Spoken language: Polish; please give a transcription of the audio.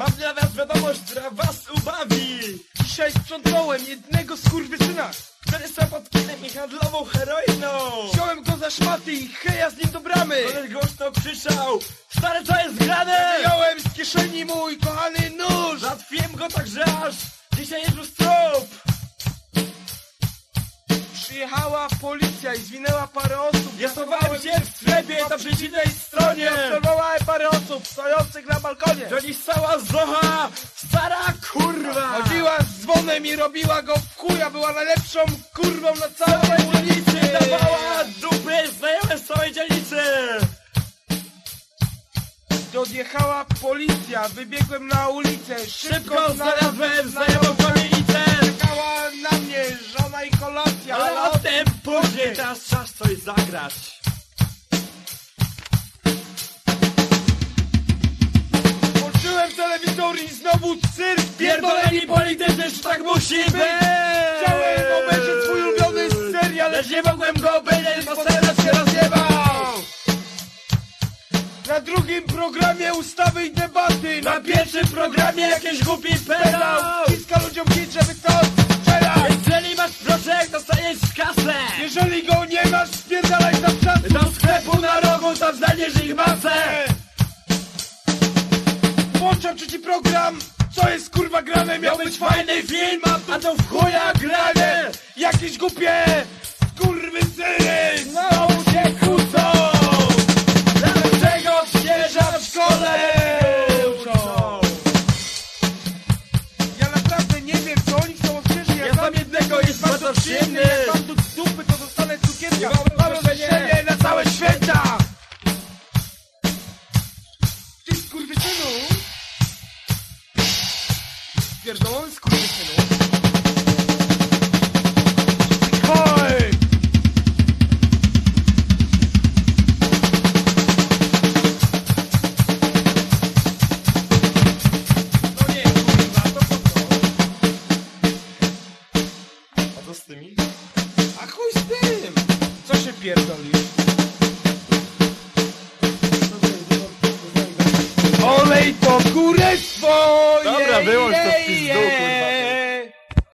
Mam dla was wiadomość, która was ubawi Dzisiaj sprzątnąłem jednego skurwysyna. Który stał pod kinem i handlował heroiną Wziąłem go za szmaty i heja z nim do bramy. Koleś głośno krzyczał Stary, co jest grane? Wyjąłem z kieszeni mój kochany nóż. Zatwiłem go tak, że aż dzisiaj jest trup Przyjechała policja i zwinęła parę osób. Ja schowałem się w sklepie na przeciwnej stronie Obserwowałem parę osób stojących na balkonie. To dziś cała zocha Stara kurwa Chodziła z dzwonem i robiła go w chuja. Była najlepszą kurwą na całej ulicy. Dawała dupy znajome z całej dzielnicy odjechała policja, wybiegłem na ulicę. Szybko znalazłem znajomą kamienicę Czekała na mnie żona i kolacja. Ale o tym później Teraz czas coś zagrać telewizor i znowu cyrk. Pierdoleni politycy, że tak musi być Chciałem obejrzeć swój ulubiony serial, Lecz nie mogłem go obejrzeć, bo teraz się rozjebał Na drugim programie ustawy i debaty. Na pierwszym programie jakiś głupi pedał Wciska ludziom hit, żeby to strzelać. Jeżeli masz proszek, dostaniesz kasę Jeżeli go nie masz, spierdalaj Włączam trzeci program. Co jest kurwa grane? Miał być fajny film, a to w chuja grane Jakieś głupie skurwysyny Znowu Pierdolony skurwysynu. Hoj! No nie, kurwa, to po co? A co z tymi? A chuj z tym! Co się pierdolisz? Olej to kurestwo! Ei, ei!